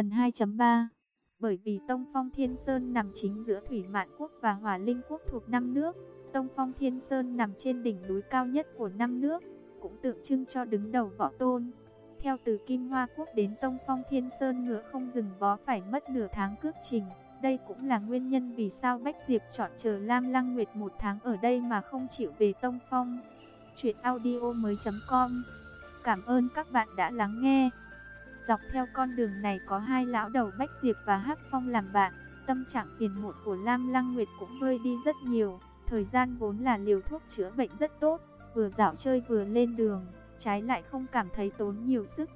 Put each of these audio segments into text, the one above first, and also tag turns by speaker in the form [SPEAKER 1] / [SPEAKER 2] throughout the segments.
[SPEAKER 1] Phần 2.3 Bởi vì Tông Phong Thiên Sơn nằm chính giữa Thủy Mạn Quốc và Hòa Linh Quốc thuộc năm nước, Tông Phong Thiên Sơn nằm trên đỉnh núi cao nhất của năm nước, cũng tượng trưng cho đứng đầu võ tôn. Theo từ Kim Hoa Quốc đến Tông Phong Thiên Sơn ngựa không dừng bó phải mất nửa tháng cước trình. Đây cũng là nguyên nhân vì sao Bách Diệp chọn chờ Lam Lăng Nguyệt một tháng ở đây mà không chịu về Tông Phong. Chuyện audio mới.com Cảm ơn các bạn đã lắng nghe. Dọc theo con đường này có hai lão đầu Bách Diệp và Hắc Phong làm bạn. Tâm trạng phiền muộn của Lam Lăng Nguyệt cũng vơi đi rất nhiều. Thời gian vốn là liều thuốc chữa bệnh rất tốt, vừa dạo chơi vừa lên đường, trái lại không cảm thấy tốn nhiều sức.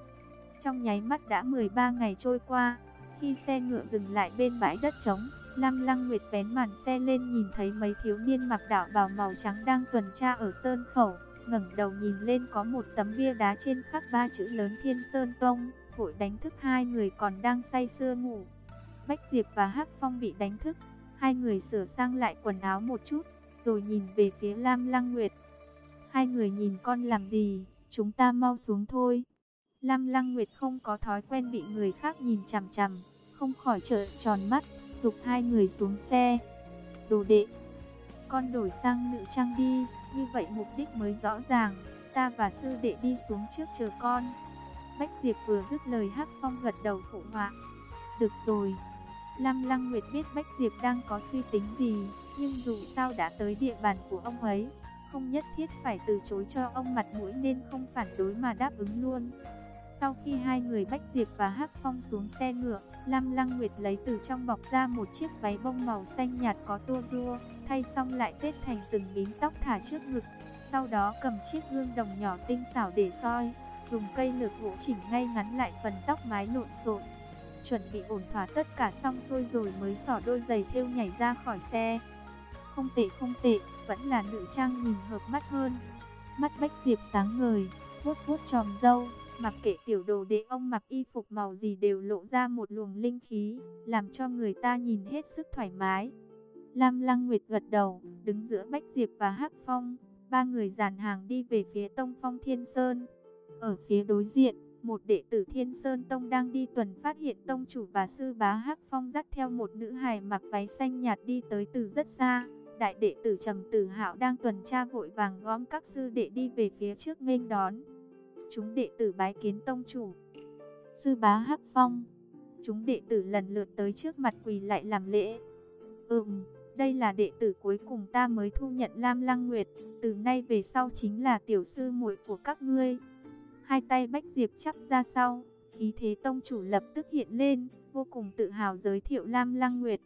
[SPEAKER 1] Trong nháy mắt đã 13 ngày trôi qua, khi xe ngựa dừng lại bên bãi đất trống, Lam Lăng Nguyệt vén màn xe lên nhìn thấy mấy thiếu niên mặc đạo bào màu trắng đang tuần tra ở sơn khẩu, ngẩng đầu nhìn lên có một tấm bia đá trên khắc ba chữ lớn Thiên Sơn Tông, vội đánh thức hai người còn đang say sưa ngủ. Bách Diệp và Hắc Phong bị đánh thức, hai người sửa sang lại quần áo một chút, rồi nhìn về phía Lam Lăng Nguyệt. Hai người nhìn con làm gì, chúng ta mau xuống thôi. Lam Lăng Nguyệt không có thói quen bị người khác nhìn chằm chằm, không khỏi trợn tròn mắt, dục hai người xuống xe. Đồ đệ, con đổi sang nữ trang đi, như vậy mục đích mới rõ ràng, ta và sư đệ đi xuống trước chờ con. Bách Diệp vừa dứt lời Hắc Phong gật đầu phụ họa. Được rồi. Lam Lăng Nguyệt biết Bách Diệp đang có suy tính gì, nhưng dù sao đã tới địa bàn của ông ấy, không nhất thiết phải từ chối cho ông mặt mũi nên không phản đối mà đáp ứng luôn. Sau khi hai người Bách Diệp và Hắc Phong xuống xe ngựa, Lam Lăng Nguyệt lấy từ trong bọc ra một chiếc váy bông màu xanh nhạt có tua rua, thay xong lại tết thành từng bím tóc thả trước ngực. Sau đó cầm chiếc gương đồng nhỏ tinh xảo để soi, dùng cây lược gỗ chỉnh ngay ngắn lại phần tóc mái lộn xộn. Chuẩn bị ổn thỏa tất cả xong xuôi rồi mới xỏ đôi giày thêu nhảy ra khỏi xe. Không tệ không tệ, vẫn là nữ trang nhìn hợp mắt hơn. Mắt Bách Diệp sáng ngời, vuốt vuốt tròm râu, mặc kệ tiểu đồ đệ ông mặc y phục màu gì đều lộ ra một luồng linh khí, làm cho người ta nhìn hết sức thoải mái. Lam Lăng Nguyệt gật đầu, đứng giữa Bách Diệp và Hắc Phong, ba người dàn hàng đi về phía Tông Phong Thiên Sơn. Ở phía đối diện, một đệ tử Thiên Sơn Tông đang đi tuần phát hiện tông chủ và sư bá Hắc Phong dắt theo một nữ hài mặc váy xanh nhạt đi tới từ rất xa. Đại đệ tử Trầm Tử Hạo đang tuần tra vội vàng gom các sư đệ đi về phía trước nghênh đón. Chúng đệ tử bái kiến tông chủ. Sư bá Hắc Phong. Chúng đệ tử lần lượt tới trước mặt quỳ lại làm lễ. Ừm, đây là đệ tử cuối cùng ta mới thu nhận Lam Lăng Nguyệt, từ nay về sau chính là tiểu sư muội của các ngươi. Hai tay Bách Diệp chắp ra sau, khí thế tông chủ lập tức hiện lên, vô cùng tự hào giới thiệu Lam Lăng Nguyệt.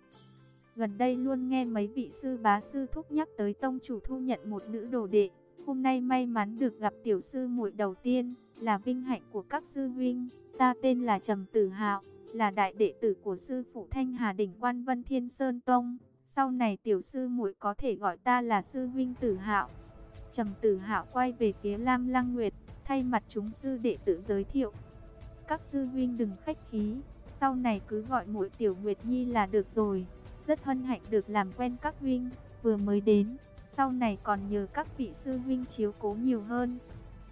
[SPEAKER 1] Gần đây luôn nghe mấy vị sư bá sư thúc nhắc tới tông chủ thu nhận một nữ đồ đệ. Hôm nay may mắn được gặp tiểu sư muội đầu tiên, là vinh hạnh của các sư huynh. Ta tên là Trầm Tử Hạo, là đại đệ tử của sư phụ Thanh Hà đỉnh Quan Vân Thiên Sơn Tông. Sau này tiểu sư muội có thể gọi ta là sư huynh Tử Hạo. Trầm Tử Hạo quay về phía Lam Lăng Nguyệt, thay mặt chúng sư đệ tử giới thiệu. Các sư huynh đừng khách khí, sau này cứ gọi muội Tiểu Nguyệt Nhi là được rồi. Rất hân hạnh được làm quen các huynh, vừa mới đến, sau này còn nhờ các vị sư huynh chiếu cố nhiều hơn.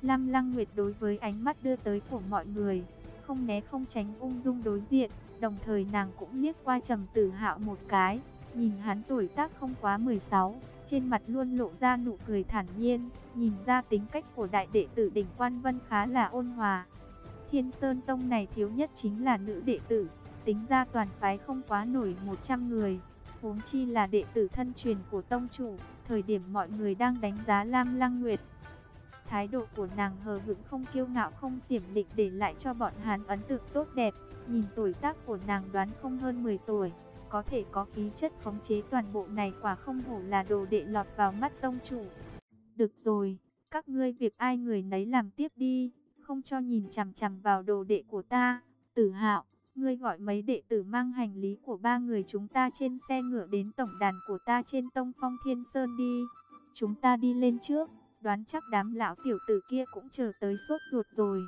[SPEAKER 1] Lam Lăng Nguyệt đối với ánh mắt đưa tới của mọi người, không né không tránh ung dung đối diện, đồng thời nàng cũng liếc qua Trầm Tử Hạo một cái, nhìn hắn tuổi tác không quá 16, trên mặt luôn lộ ra nụ cười thản nhiên, nhìn ra tính cách của đại đệ tử đỉnh Quan Vân khá là ôn hòa. Thiên Sơn Tông này thiếu nhất chính là nữ đệ tử, tính ra toàn phái không quá nổi 100 người, huống chi là đệ tử thân truyền của tông chủ, thời điểm mọi người đang đánh giá Lam Lăng Nguyệt. Thái độ của nàng hờ hững không kiêu ngạo không xiểm định để lại cho bọn Hán ấn tượng tốt đẹp, nhìn tuổi tác của nàng đoán không hơn 10 tuổi có thể có khí chất khống chế toàn bộ này quả không hổ là đồ đệ lọt vào mắt tông chủ. Được rồi, các ngươi việc ai người nấy làm tiếp đi, không cho nhìn chằm chằm vào đồ đệ của ta. Tử hạo, ngươi gọi mấy đệ tử mang hành lý của ba người chúng ta trên xe ngựa đến tổng đàn của ta trên tông phong thiên sơn đi. Chúng ta đi lên trước, đoán chắc đám lão tiểu tử kia cũng chờ tới sốt ruột rồi.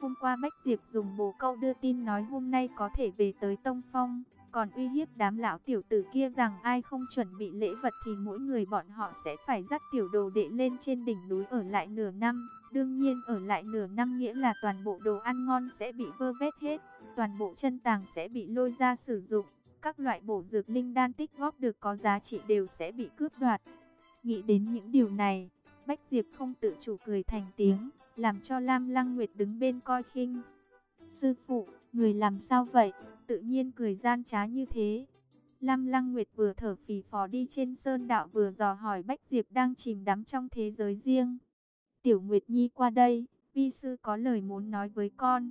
[SPEAKER 1] Hôm qua Bách Diệp dùng bồ câu đưa tin nói hôm nay có thể về tới Tông Phong còn uy hiếp đám lão tiểu tử kia rằng ai không chuẩn bị lễ vật thì mỗi người bọn họ sẽ phải dắt tiểu đồ đệ lên trên đỉnh núi ở lại nửa năm. Đương nhiên ở lại nửa năm nghĩa là toàn bộ đồ ăn ngon sẽ bị vơ vét hết, toàn bộ chân tàng sẽ bị lôi ra sử dụng, các loại bổ dược linh đan tích góp được có giá trị đều sẽ bị cướp đoạt. Nghĩ đến những điều này, Bách Diệp không tự chủ cười thành tiếng, làm cho Lam Lăng Nguyệt đứng bên coi khinh. Sư phụ, người làm sao vậy? Tự nhiên cười gian trá như thế. Lam Lăng Nguyệt vừa thở phì phò đi trên sơn đạo vừa dò hỏi Bách Diệp đang chìm đắm trong thế giới riêng. Tiểu Nguyệt Nhi qua đây, vi sư có lời muốn nói với con.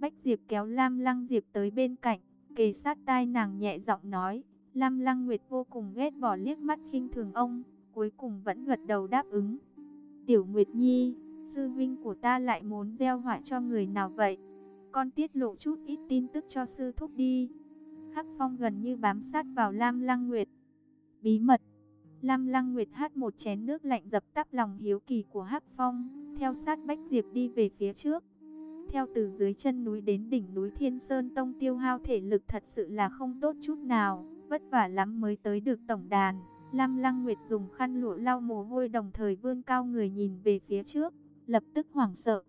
[SPEAKER 1] Bách Diệp kéo Lam Lăng Diệp tới bên cạnh, kề sát tai nàng nhẹ giọng nói. Lam Lăng Nguyệt vô cùng ghét bỏ liếc mắt khinh thường ông, cuối cùng vẫn gật đầu đáp ứng. Tiểu Nguyệt Nhi, sư vinh của ta lại muốn gieo họa cho người nào vậy? Con tiết lộ chút ít tin tức cho sư thúc đi. Hắc Phong gần như bám sát vào Lam Lăng Nguyệt. Bí mật. Lam Lăng Nguyệt hát một chén nước lạnh dập tắt lòng hiếu kỳ của Hắc Phong, theo sát Bách Diệp đi về phía trước. Theo từ dưới chân núi đến đỉnh núi Thiên Sơn Tông tiêu hao thể lực thật sự là không tốt chút nào, vất vả lắm mới tới được tổng đàn. Lam Lăng Nguyệt dùng khăn lụa lau mồ hôi đồng thời vươn cao người nhìn về phía trước, lập tức hoảng sợ.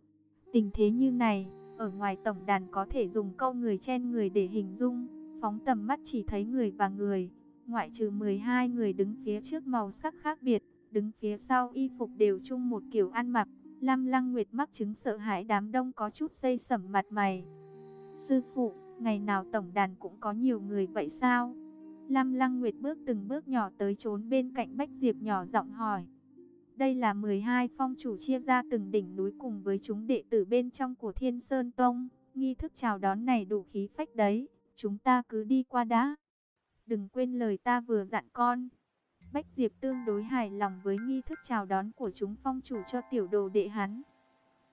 [SPEAKER 1] Tình thế như này, ở ngoài tổng đàn có thể dùng câu người chen người để hình dung, phóng tầm mắt chỉ thấy người và người, ngoại trừ 12 người đứng phía trước màu sắc khác biệt, đứng phía sau y phục đều chung một kiểu ăn mặc. Lam Lăng Nguyệt mắc chứng sợ hãi đám đông có chút xây sẩm mặt mày. Sư phụ, ngày nào tổng đàn cũng có nhiều người vậy sao? Lam Lăng Nguyệt bước từng bước nhỏ tới trốn bên cạnh Bách Diệp nhỏ giọng hỏi. Đây là 12 phong chủ chia ra từng đỉnh núi cùng với chúng đệ tử bên trong của Thiên Sơn Tông. Nghi thức chào đón này đủ khí phách đấy, chúng ta cứ đi qua đã. Đừng quên lời ta vừa dặn con. Bách Diệp tương đối hài lòng với nghi thức chào đón của chúng phong chủ cho tiểu đồ đệ hắn.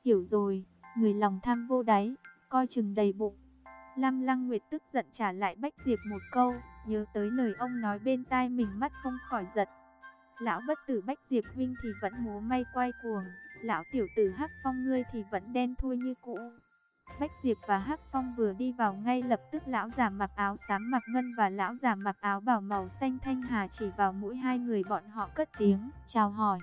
[SPEAKER 1] Hiểu rồi, người lòng tham vô đáy, coi chừng đầy bụng. Lam Lăng Nguyệt tức giận trả lại Bách Diệp một câu, nhớ tới lời ông nói bên tai mình mắt không khỏi giật. Lão bất tử Bách Diệp huynh thì vẫn múa may quay cuồng, lão tiểu tử Hắc Phong ngươi thì vẫn đen thui như cũ. Bách Diệp và Hắc Phong vừa đi vào ngay lập tức lão già mặc áo xám mặc ngân và lão già mặc áo bảo màu xanh thanh hà chỉ vào mũi hai người bọn họ cất tiếng, chào hỏi.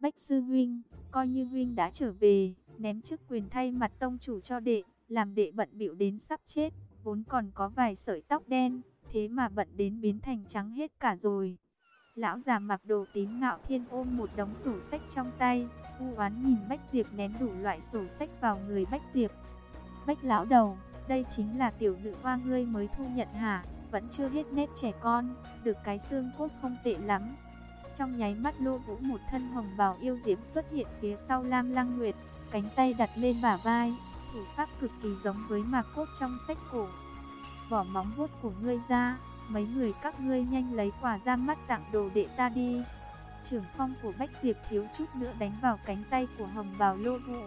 [SPEAKER 1] Bách Sư Huynh, coi như Huynh đã trở về, ném chức quyền thay mặt tông chủ cho đệ, làm đệ bận bịu đến sắp chết, vốn còn có vài sợi tóc đen, thế mà bận đến biến thành trắng hết cả rồi. Lão già mặc đồ tím ngạo thiên ôm một đống sổ sách trong tay, u oán nhìn Bách Diệp ném đủ loại sổ sách vào người Bách Diệp. Bách lão đầu, đây chính là tiểu nữ hoa ngươi mới thu nhận hả? Vẫn chưa hết nét trẻ con, được cái xương cốt không tệ lắm. Trong nháy mắt lô vũ một thân hồng bào yêu diễm xuất hiện phía sau Lam Lăng Nguyệt, cánh tay đặt lên bả vai, thủ pháp cực kỳ giống với mạc cốt trong sách cổ. Vỏ móng vuốt của ngươi ra, mấy người các ngươi nhanh lấy quà ra mắt tặng đồ đệ ta đi. Trưởng phong của Bách Diệp thiếu chút nữa đánh vào cánh tay của hồng bào lô vụ.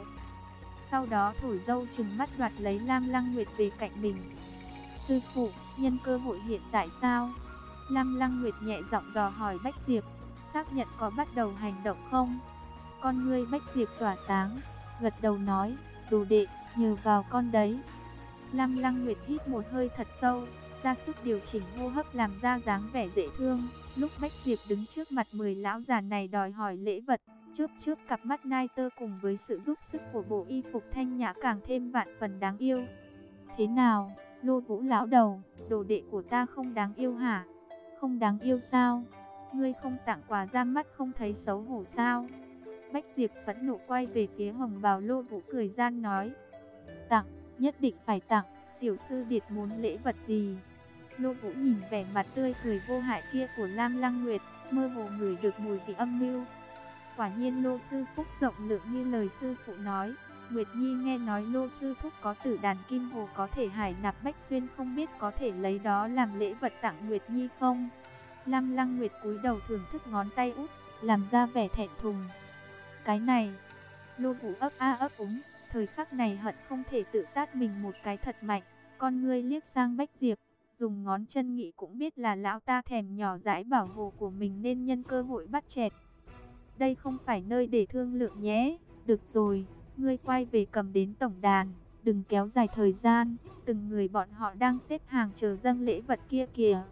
[SPEAKER 1] sau đó thổi dâu chừng mắt đoạt lấy Lam Lăng Nguyệt về cạnh mình. Sư phụ, nhân cơ hội hiện tại sao? Lam Lăng Nguyệt nhẹ giọng dò hỏi Bách Diệp, xác nhận có bắt đầu hành động không? Con ngươi Bách Diệp tỏa sáng, gật đầu nói, đồ đệ, nhờ vào con đấy. Lam Lăng Nguyệt hít một hơi thật sâu, ra sức điều chỉnh hô hấp làm ra dáng vẻ dễ thương. Lúc Bách Diệp đứng trước mặt 10 lão già này đòi hỏi lễ vật, Chớp chớp cặp mắt nai tơ cùng với sự giúp sức của bộ y phục thanh nhã càng thêm vạn phần đáng yêu. Thế nào, lô vũ lão đầu, đồ đệ của ta không đáng yêu hả? Không đáng yêu sao? Ngươi không tặng quà ra mắt không thấy xấu hổ sao? Bách Diệp phẫn nộ quay về phía hồng bào lô vũ cười gian nói. Tặng, nhất định phải tặng, tiểu sư điệt muốn lễ vật gì? Lô vũ nhìn vẻ mặt tươi cười vô hại kia của Lam Lăng Nguyệt, mơ hồ ngửi được mùi vị âm mưu. Quả nhiên Lô Sư Phúc rộng lượng như lời sư phụ nói. Nguyệt Nhi nghe nói Lô Sư Thúc có tử đàn kim hồ có thể hải nạp Bách Xuyên không biết có thể lấy đó làm lễ vật tặng Nguyệt Nhi không? Lam Lăng Nguyệt cúi đầu thưởng thức ngón tay út, làm ra vẻ thẹn thùng. Cái này, Lô Vũ ấp a ấp úng, thời khắc này hận không thể tự tát mình một cái thật mạnh. Con ngươi liếc sang Bách Diệp, dùng ngón chân nghĩ cũng biết là lão ta thèm nhỏ dãi bảo hộ của mình nên nhân cơ hội bắt chẹt. Đây không phải nơi để thương lượng nhé. Được rồi, ngươi quay về cầm đến tổng đàn. Đừng kéo dài thời gian, từng người bọn họ đang xếp hàng chờ dâng lễ vật kia kìa.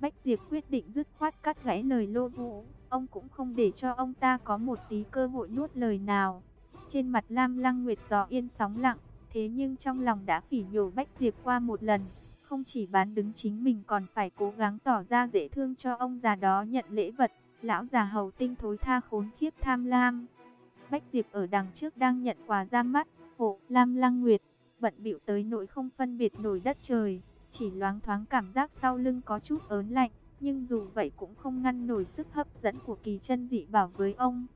[SPEAKER 1] Bách Diệp quyết định dứt khoát cắt gãy lời lô vũ. Ông cũng không để cho ông ta có một tí cơ hội nuốt lời nào. Trên mặt Lam Lăng Nguyệt gió yên sóng lặng, thế nhưng trong lòng đã phỉ nhổ Bách Diệp qua một lần. Không chỉ bán đứng chính mình còn phải cố gắng tỏ ra dễ thương cho ông già đó nhận lễ vật. Lão già hầu tinh thối tha khốn khiếp tham lam. Bách Diệp ở đằng trước đang nhận quà ra mắt, hộ Lam Lăng Nguyệt, bận bịu tới nỗi không phân biệt nổi đất trời, chỉ loáng thoáng cảm giác sau lưng có chút ớn lạnh, nhưng dù vậy cũng không ngăn nổi sức hấp dẫn của kỳ chân dị bảo với ông.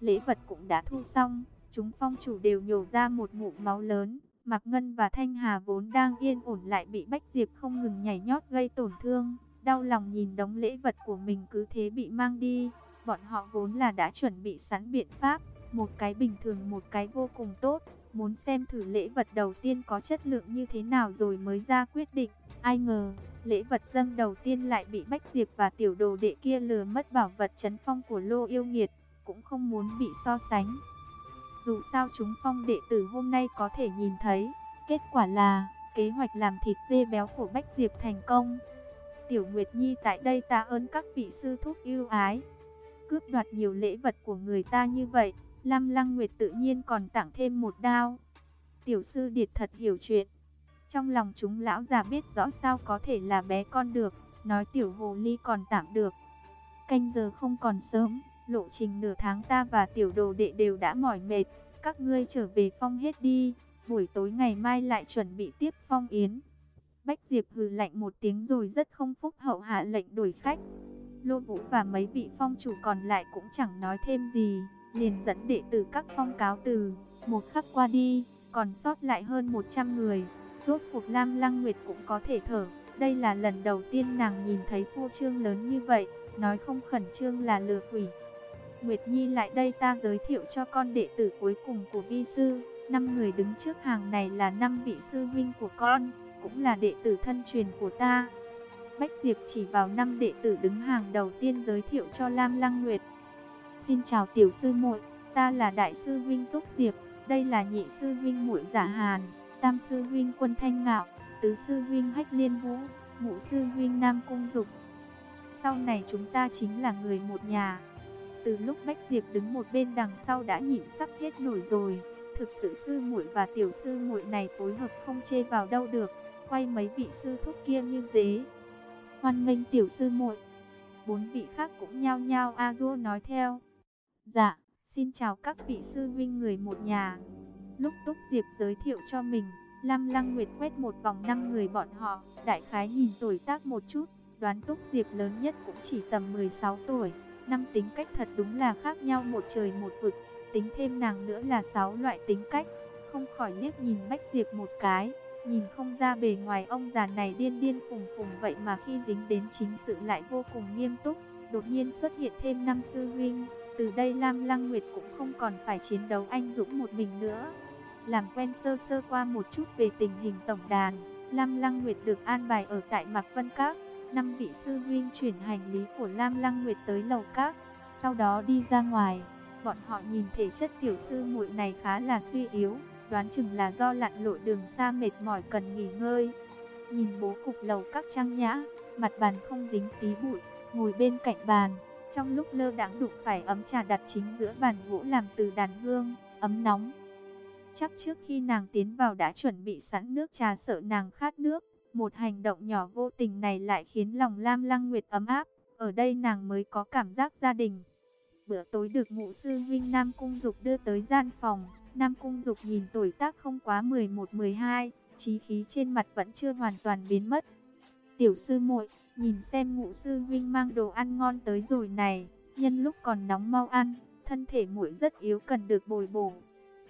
[SPEAKER 1] Lễ vật cũng đã thu xong, chúng phong chủ đều nhổ ra một ngụm máu lớn. Mạc Ngân và Thanh Hà vốn đang yên ổn lại bị Bách Diệp không ngừng nhảy nhót gây tổn thương. Đau lòng nhìn đống lễ vật của mình cứ thế bị mang đi. Bọn họ vốn là đã chuẩn bị sẵn biện pháp. Một cái bình thường một cái vô cùng tốt. Muốn xem thử lễ vật đầu tiên có chất lượng như thế nào rồi mới ra quyết định. Ai ngờ, lễ vật dâng đầu tiên lại bị Bách Diệp và tiểu đồ đệ kia lừa mất bảo vật chấn phong của lô yêu nghiệt. Cũng không muốn bị so sánh. Dù sao chúng phong đệ tử hôm nay có thể nhìn thấy, kết quả là kế hoạch làm thịt dê béo của Bách Diệp thành công. Tiểu Nguyệt Nhi tại đây ta ơn các vị sư thúc yêu ái. Cướp đoạt nhiều lễ vật của người ta như vậy, Lam Lăng Nguyệt tự nhiên còn tặng thêm một đao. Tiểu sư Điệt thật hiểu chuyện. Trong lòng chúng lão già biết rõ sao có thể là bé con được, nói tiểu hồ ly còn tạm được. Canh giờ không còn sớm, lộ trình nửa tháng ta và tiểu đồ đệ đều đã mỏi mệt, các ngươi trở về phong hết đi, buổi tối ngày mai lại chuẩn bị tiếp phong yến. Bách Diệp hừ lạnh một tiếng rồi rất không phúc hậu hạ lệnh đuổi khách. Lô Vũ và mấy vị phong chủ còn lại cũng chẳng nói thêm gì, liền dẫn đệ tử các phong cáo từ, một khắc qua đi, còn sót lại hơn 100 người. Rốt cuộc Lam Lăng Nguyệt cũng có thể thở, đây là lần đầu tiên nàng nhìn thấy phô trương lớn như vậy, nói không khẩn trương là lừa quỷ. Nguyệt Nhi lại đây ta giới thiệu cho con đệ tử cuối cùng của vi sư. Năm người đứng trước hàng này là năm vị sư huynh của con, cũng là đệ tử thân truyền của ta. Bách Diệp chỉ vào năm đệ tử đứng hàng đầu tiên giới thiệu cho Lam Lăng Nguyệt. Xin chào tiểu sư muội, ta là đại sư huynh Túc Diệp, đây là nhị sư huynh muội Giả Hàn, tam sư huynh Quân Thanh Ngạo, tứ sư huynh Hách Liên Vũ, ngũ sư huynh Nam Cung Dục. Sau này chúng ta chính là người một nhà. Từ lúc Bách Diệp đứng một bên đằng sau đã nhịn sắp hết nổi rồi. Thực sự sư muội và tiểu sư muội này phối hợp không chê vào đâu được. Quay mấy vị sư thúc kia như dế. Hoan nghênh tiểu sư muội. Bốn vị khác cũng nhao nhao a du nói theo. Dạ, xin chào các vị sư huynh người một nhà. Lúc Túc Diệp giới thiệu cho mình, Lam Lăng Nguyệt quét một vòng năm người bọn họ, đại khái nhìn tuổi tác một chút, đoán Túc Diệp lớn nhất cũng chỉ tầm 16 tuổi năm tính cách thật đúng là khác nhau một trời một vực, tính thêm nàng nữa là sáu loại tính cách, không khỏi liếc nhìn Bách Diệp một cái, nhìn không ra bề ngoài ông già này điên điên khùng khùng vậy mà khi dính đến chính sự lại vô cùng nghiêm túc, đột nhiên xuất hiện thêm năm sư huynh, từ đây Lam Lăng Nguyệt cũng không còn phải chiến đấu anh dũng một mình nữa. Làm quen sơ sơ qua một chút về tình hình tổng đàn, Lam Lăng Nguyệt được an bài ở tại Mạc Vân Các, năm vị sư huynh chuyển hành lý của Lam Lăng Nguyệt tới lầu các, sau đó đi ra ngoài. Bọn họ nhìn thể chất tiểu sư muội này khá là suy yếu, đoán chừng là do lặn lội đường xa mệt mỏi cần nghỉ ngơi. Nhìn bố cục lầu các trang nhã, mặt bàn không dính tí bụi, ngồi bên cạnh bàn, trong lúc lơ đãng đụng phải ấm trà đặt chính giữa bàn gỗ làm từ đàn hương, ấm nóng. Chắc trước khi nàng tiến vào đã chuẩn bị sẵn nước trà sợ nàng khát nước, một hành động nhỏ vô tình này lại khiến lòng Lam Lăng Nguyệt ấm áp, ở đây nàng mới có cảm giác gia đình. Bữa tối được ngũ sư huynh Nam Cung Dục đưa tới gian phòng, Nam Cung Dục nhìn tuổi tác không quá 11-12, trí khí trên mặt vẫn chưa hoàn toàn biến mất. Tiểu sư muội, nhìn xem ngũ sư huynh mang đồ ăn ngon tới rồi này, nhân lúc còn nóng mau ăn, thân thể muội rất yếu cần được bồi bổ.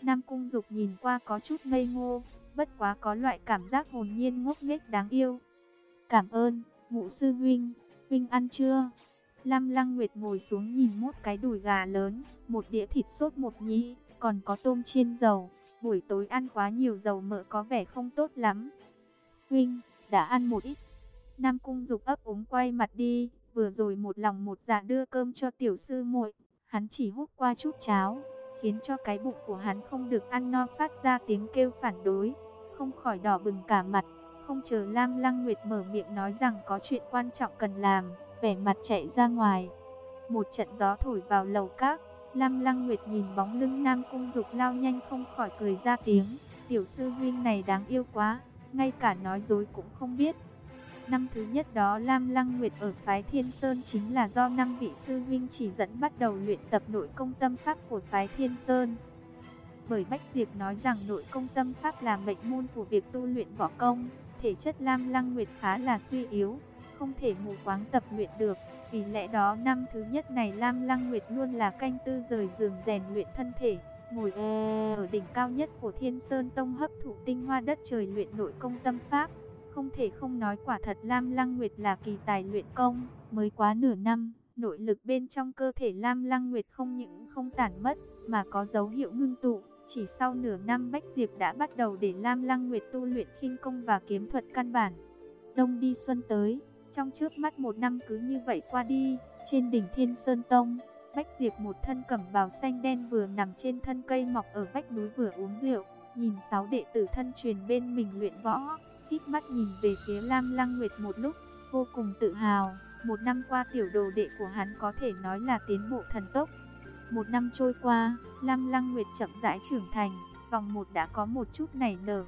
[SPEAKER 1] Nam Cung Dục nhìn qua có chút ngây ngô, bất quá có loại cảm giác hồn nhiên ngốc nghếch đáng yêu. Cảm ơn, ngũ sư huynh, huynh ăn chưa? Lam Lăng Nguyệt ngồi xuống nhìn một cái đùi gà lớn, một đĩa thịt sốt một nhĩ, còn có tôm chiên dầu. Buổi tối ăn quá nhiều dầu mỡ có vẻ không tốt lắm. Huynh, đã ăn một ít. Nam Cung Dục ấp úng quay mặt đi, vừa rồi một lòng một dạ đưa cơm cho tiểu sư muội, hắn chỉ hút qua chút cháo, khiến cho cái bụng của hắn không được ăn no phát ra tiếng kêu phản đối không khỏi đỏ bừng cả mặt. Không chờ Lam Lăng Nguyệt mở miệng nói rằng có chuyện quan trọng cần làm, vẻ mặt chạy ra ngoài. Một trận gió thổi vào lầu các, Lam Lăng Nguyệt nhìn bóng lưng Nam Cung Dục lao nhanh không khỏi cười ra tiếng. Tiểu sư huynh này đáng yêu quá, ngay cả nói dối cũng không biết. Năm thứ nhất đó Lam Lăng Nguyệt ở phái Thiên Sơn chính là do năm vị sư huynh chỉ dẫn bắt đầu luyện tập nội công tâm pháp của phái Thiên Sơn. Bởi Bách Diệp nói rằng nội công tâm pháp là mệnh môn của việc tu luyện võ công, thể chất Lam Lăng Nguyệt khá là suy yếu, không thể mù quáng tập luyện được. Vì lẽ đó năm thứ nhất này Lam Lăng Nguyệt luôn là canh tư rời giường rèn luyện thân thể, ngồi ở đỉnh cao nhất của Thiên Sơn Tông hấp thụ tinh hoa đất trời luyện nội công tâm pháp. Không thể không nói quả thật Lam Lăng Nguyệt là kỳ tài luyện công, mới quá nửa năm, nội lực bên trong cơ thể Lam Lăng Nguyệt không những không tản mất, mà có dấu hiệu ngưng tụ. Chỉ sau nửa năm Bách Diệp đã bắt đầu để Lam Lăng Nguyệt tu luyện khinh công và kiếm thuật căn bản. Đông đi xuân tới, trong trước mắt một năm cứ như vậy qua đi, trên đỉnh Thiên Sơn Tông, Bách Diệp một thân cẩm bào xanh đen vừa nằm trên thân cây mọc ở vách núi vừa uống rượu, nhìn sáu đệ tử thân truyền bên mình luyện võ, hít mắt nhìn về phía Lam Lăng Nguyệt một lúc, vô cùng tự hào. Một năm qua tiểu đồ đệ của hắn có thể nói là tiến bộ thần tốc. Một năm trôi qua, Lam Lăng Nguyệt chậm rãi trưởng thành, vòng một đã có một chút nảy nở.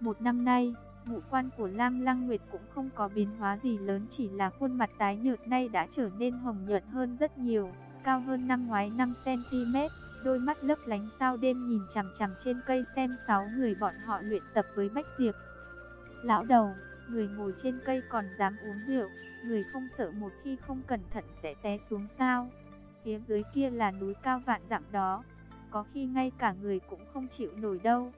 [SPEAKER 1] Một năm nay, ngũ quan của Lam Lăng Nguyệt cũng không có biến hóa gì lớn chỉ là khuôn mặt tái nhợt nay đã trở nên hồng nhuận hơn rất nhiều, cao hơn năm ngoái 5cm, đôi mắt lấp lánh sao đêm nhìn chằm chằm trên cây xem sáu người bọn họ luyện tập với Bách Diệp. Lão đầu, người ngồi trên cây còn dám uống rượu, người không sợ một khi không cẩn thận sẽ té xuống sao? Phía dưới kia là núi cao vạn dặm đó, có khi ngay cả người cũng không chịu nổi đâu.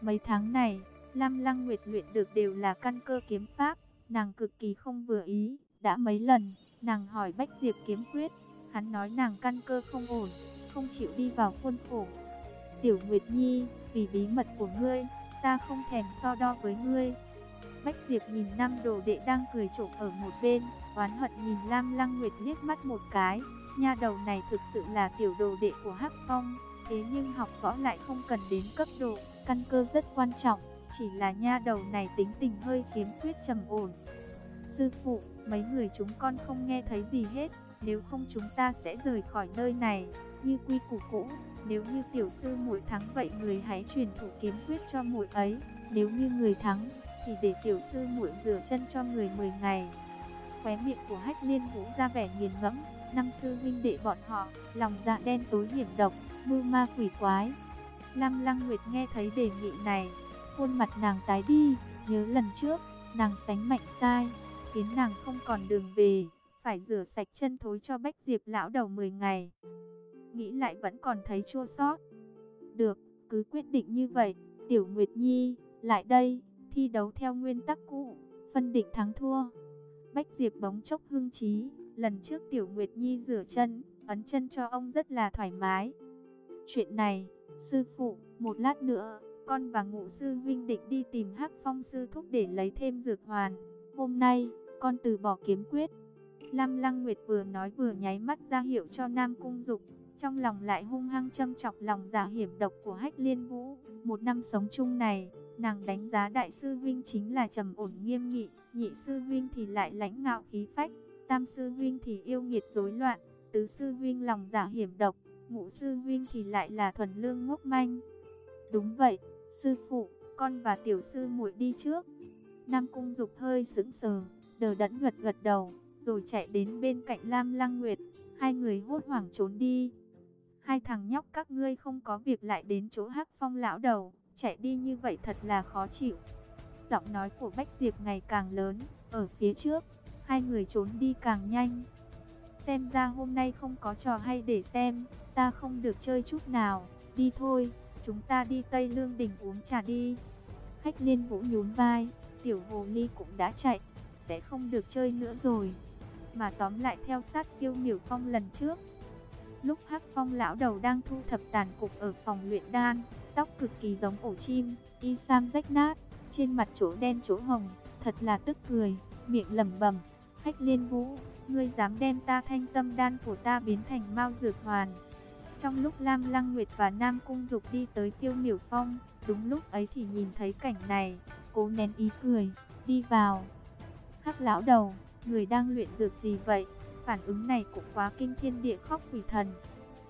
[SPEAKER 1] Mấy tháng này, Lam Lăng Nguyệt luyện được đều là căn cơ kiếm pháp, nàng cực kỳ không vừa ý, đã mấy lần, nàng hỏi Bách Diệp kiếm quyết, hắn nói nàng căn cơ không ổn, không chịu đi vào khuôn khổ. Tiểu Nguyệt Nhi, vì bí mật của ngươi, ta không thèm so đo với ngươi. Bách Diệp nhìn năm đồ đệ đang cười trộm ở một bên, oán hận nhìn Lam Lăng Nguyệt liếc mắt một cái, nha đầu này thực sự là tiểu đồ đệ của Hắc Phong, thế nhưng học võ lại không cần đến cấp độ, căn cơ rất quan trọng. Chỉ là nha đầu này tính tình hơi khiếm khuyết trầm ổn. Sư phụ, mấy người chúng con không nghe thấy gì hết, nếu không chúng ta sẽ rời khỏi nơi này. Như quy củ cũ, nếu như tiểu sư muội thắng vậy người hãy truyền thụ kiếm quyết cho muội ấy. Nếu như người thắng, thì để tiểu sư muội rửa chân cho người 10 ngày. Khóe miệng của Hách Liên Vũ ra vẻ nghiền ngẫm, năm sư huynh đệ bọn họ, lòng dạ đen tối hiểm độc, mưu ma quỷ quái. Lam Lăng Nguyệt nghe thấy đề nghị này, Khuôn mặt nàng tái đi, nhớ lần trước, nàng sánh mạnh sai, khiến nàng không còn đường về, phải rửa sạch chân thối cho Bách Diệp lão đầu 10 ngày. Nghĩ lại vẫn còn thấy chua xót. Được, cứ quyết định như vậy, Tiểu Nguyệt Nhi, lại đây, thi đấu theo nguyên tắc cũ, phân định thắng thua. Bách Diệp bóng chốc hưng trí, lần trước Tiểu Nguyệt Nhi rửa chân, ấn chân cho ông rất là thoải mái. Chuyện này, sư phụ, một lát nữa, con và ngụ sư huynh định đi tìm hắc phong sư thúc để lấy thêm dược hoàn. Hôm nay, con từ bỏ kiếm quyết. Lam Lăng Nguyệt vừa nói vừa nháy mắt ra hiệu cho Nam Cung Dục, trong lòng lại hung hăng châm chọc lòng giả hiểm độc của Hách Liên Vũ. Một năm sống chung này, nàng đánh giá đại sư huynh chính là trầm ổn nghiêm nghị, nhị sư huynh thì lại lãnh ngạo khí phách, tam sư huynh thì yêu nghiệt rối loạn, tứ sư huynh lòng giả hiểm độc, ngũ sư huynh thì lại là thuần lương ngốc manh. Đúng vậy, Sư phụ, con và tiểu sư muội đi trước. Nam Cung Dục hơi sững sờ, đờ đẫn gật gật đầu, rồi chạy đến bên cạnh Lam Lăng Nguyệt. Hai người hốt hoảng trốn đi. Hai thằng nhóc các ngươi không có việc lại đến chỗ Hắc Phong lão đầu, chạy đi như vậy thật là khó chịu. Giọng nói của Bách Diệp ngày càng lớn, ở phía trước, hai người trốn đi càng nhanh. Xem ra hôm nay không có trò hay để xem, ta không được chơi chút nào, đi thôi. Chúng ta đi Tây Lương Đình uống trà đi. Hách liên vũ nhún vai, tiểu hồ ly cũng đã chạy, sẽ không được chơi nữa rồi. Mà tóm lại theo sát kiêu miểu phong lần trước. Lúc hắc phong lão đầu đang thu thập tàn cục ở phòng luyện đan, tóc cực kỳ giống ổ chim, y sam rách nát, trên mặt chỗ đen chỗ hồng, thật là tức cười, miệng lẩm bẩm, hách liên vũ, ngươi dám đem ta thanh tâm đan của ta biến thành mau dược hoàn. Trong lúc Lam Lăng Nguyệt và Nam Cung Dục đi tới phiêu miểu phong, đúng lúc ấy thì nhìn thấy cảnh này, cố nén ý cười, đi vào. Hắc lão đầu, người đang luyện dược gì vậy? Phản ứng này cũng quá kinh thiên địa khóc quỷ thần.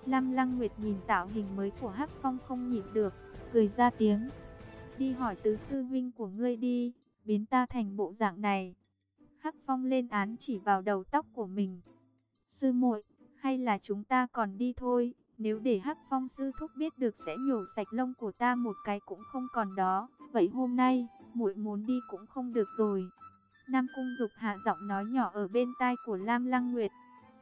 [SPEAKER 1] Lam Lăng Nguyệt nhìn tạo hình mới của Hắc Phong không nhịn được, cười ra tiếng. Đi hỏi tứ sư huynh của ngươi đi, biến ta thành bộ dạng này. Hắc Phong lên án chỉ vào đầu tóc của mình. Sư muội, hay là chúng ta còn đi thôi, nếu để Hắc Phong sư thúc biết được sẽ nhổ sạch lông của ta một cái cũng không còn đó. Vậy hôm nay, muội muốn đi cũng không được rồi. Nam Cung Dục hạ giọng nói nhỏ ở bên tai của Lam Lăng Nguyệt.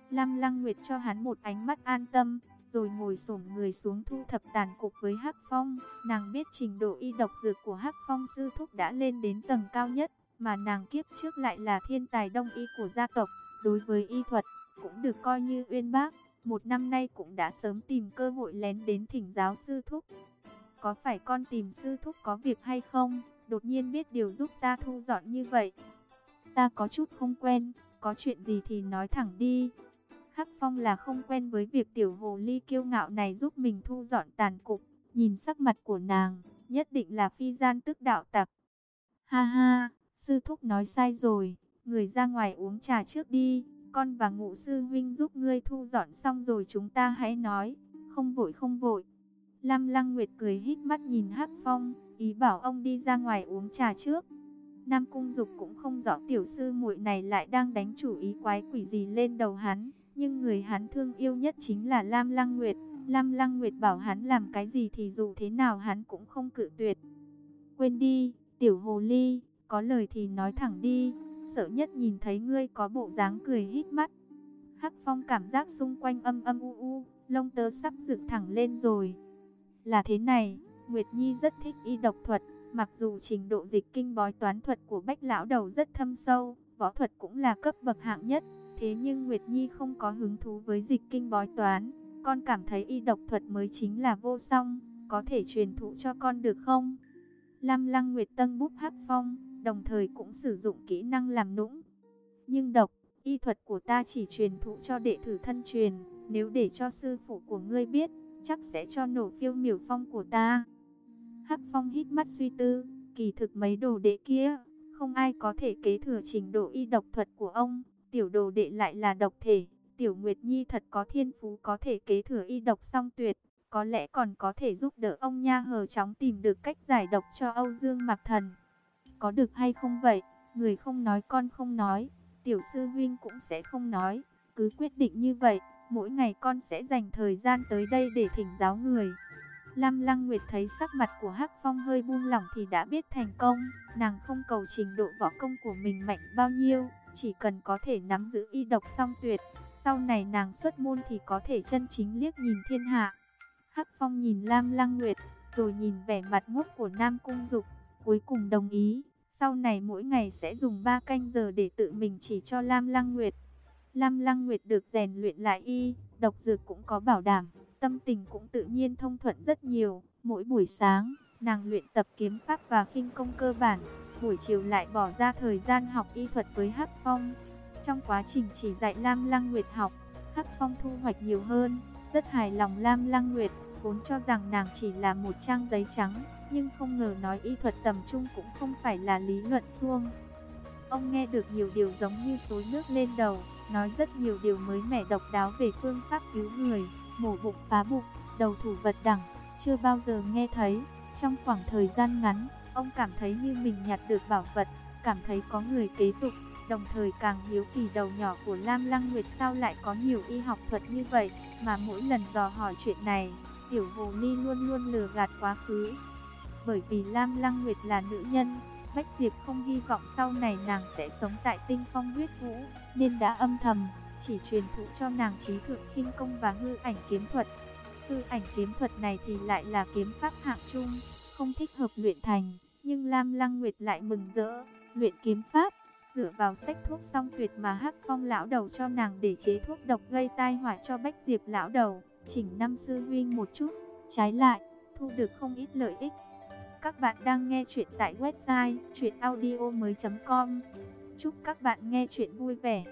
[SPEAKER 1] Lam Lăng Nguyệt cho hắn một ánh mắt an tâm, rồi ngồi xổm người xuống thu thập tàn cục với Hắc Phong. Nàng biết trình độ y độc dược của Hắc Phong sư thúc đã lên đến tầng cao nhất, mà nàng kiếp trước lại là thiên tài đông y của gia tộc, đối với y thuật cũng được coi như uyên bác. Một năm nay cũng đã sớm tìm cơ hội lén đến thỉnh giáo sư thúc. Có phải con tìm sư thúc có việc hay không? Đột nhiên biết điều giúp ta thu dọn như vậy. Ta có chút không quen, có chuyện gì thì nói thẳng đi. Hắc Phong là không quen với việc tiểu hồ ly kiêu ngạo này giúp mình thu dọn tàn cục. Nhìn sắc mặt của nàng, nhất định là phi gian tức đạo tặc. Ha ha, sư thúc nói sai rồi, người ra ngoài uống trà trước đi. Con và ngụ sư huynh giúp ngươi thu dọn xong rồi chúng ta hãy nói, không vội không vội. Lam Lăng Nguyệt cười hít mắt nhìn Hắc Phong, ý bảo ông đi ra ngoài uống trà trước. Nam Cung Dục cũng không rõ tiểu sư muội này lại đang đánh chủ ý quái quỷ gì lên đầu hắn, nhưng người hắn thương yêu nhất chính là Lam Lăng Nguyệt. Lam Lăng Nguyệt bảo hắn làm cái gì thì dù thế nào hắn cũng không cự tuyệt. Quên đi, tiểu hồ ly, có lời thì nói thẳng đi, sợ nhất nhìn thấy ngươi có bộ dáng cười hít mắt. Hắc Phong cảm giác xung quanh âm âm u u, lông tơ sắp dựng thẳng lên rồi. Là thế này, Nguyệt Nhi rất thích y độc thuật, mặc dù trình độ dịch kinh bói toán thuật của Bách lão đầu rất thâm sâu, võ thuật cũng là cấp bậc hạng nhất, thế nhưng Nguyệt Nhi không có hứng thú với dịch kinh bói toán, con cảm thấy y độc thuật mới chính là vô song, có thể truyền thụ cho con được không? Lam Lăng Nguyệt Tân búp Hắc Phong đồng thời cũng sử dụng kỹ năng làm nũng. Nhưng độc, y thuật của ta chỉ truyền thụ cho đệ tử thân truyền, nếu để cho sư phụ của ngươi biết, chắc sẽ cho nổ phiêu miểu phong của ta. Hắc Phong hít mắt suy tư, kỳ thực mấy đồ đệ kia, không ai có thể kế thừa trình độ y độc thuật của ông, tiểu đồ đệ lại là độc thể, tiểu Nguyệt Nhi thật có thiên phú có thể kế thừa y độc song tuyệt, có lẽ còn có thể giúp đỡ ông nha hờ chóng tìm được cách giải độc cho Âu Dương Mạc Thần có được hay không vậy? Người không nói con không nói, tiểu sư huynh cũng sẽ không nói, cứ quyết định như vậy, mỗi ngày con sẽ dành thời gian tới đây để thỉnh giáo người. Lam Lăng Nguyệt thấy sắc mặt của Hắc Phong hơi buông lỏng thì đã biết thành công, nàng không cầu trình độ võ công của mình mạnh bao nhiêu, chỉ cần có thể nắm giữ y độc song tuyệt, sau này nàng xuất môn thì có thể chân chính liếc nhìn thiên hạ. Hắc Phong nhìn Lam Lăng Nguyệt, rồi nhìn vẻ mặt ngốc của Nam Cung Dục, cuối cùng đồng ý. Sau này mỗi ngày sẽ dùng 3 canh giờ để tự mình chỉ cho Lam Lăng Nguyệt. Lam Lăng Nguyệt được rèn luyện lại y, độc dược cũng có bảo đảm, tâm tình cũng tự nhiên thông thuận rất nhiều. Mỗi buổi sáng, nàng luyện tập kiếm pháp và khinh công cơ bản, buổi chiều lại bỏ ra thời gian học y thuật với Hắc Phong. Trong quá trình chỉ dạy Lam Lăng Nguyệt học, Hắc Phong thu hoạch nhiều hơn, rất hài lòng Lam Lăng Nguyệt, vốn cho rằng nàng chỉ là một trang giấy trắng, nhưng không ngờ nói y thuật tầm trung cũng không phải là lý luận suông. Ông nghe được nhiều điều giống như xối nước lên đầu, nói rất nhiều điều mới mẻ độc đáo về phương pháp cứu người, mổ bụng phá bụng, đầu thủ vật đẳng, chưa bao giờ nghe thấy. Trong khoảng thời gian ngắn, ông cảm thấy như mình nhặt được bảo vật, cảm thấy có người kế tục, đồng thời càng hiếu kỳ đầu nhỏ của Lam Lăng Nguyệt sao lại có nhiều y học thuật như vậy, mà mỗi lần dò hỏi chuyện này, tiểu hồ ly luôn luôn lừa gạt quá khứ, bởi vì Lam Lăng Nguyệt là nữ nhân, Bách Diệp không hy vọng sau này nàng sẽ sống tại tinh phong huyết vũ, nên đã âm thầm, chỉ truyền thụ cho nàng trí thượng khinh công và hư ảnh kiếm thuật. Hư ảnh kiếm thuật này thì lại là kiếm pháp hạng trung, không thích hợp luyện thành, nhưng Lam Lăng Nguyệt lại mừng rỡ, luyện kiếm pháp, dựa vào sách thuốc song tuyệt mà Hắc Phong lão đầu cho nàng để chế thuốc độc gây tai họa cho Bách Diệp lão đầu, chỉnh năm sư huynh một chút, trái lại, thu được không ít lợi ích. Các bạn đang nghe chuyện tại website chuyenaudio.com Chúc các bạn nghe chuyện vui vẻ.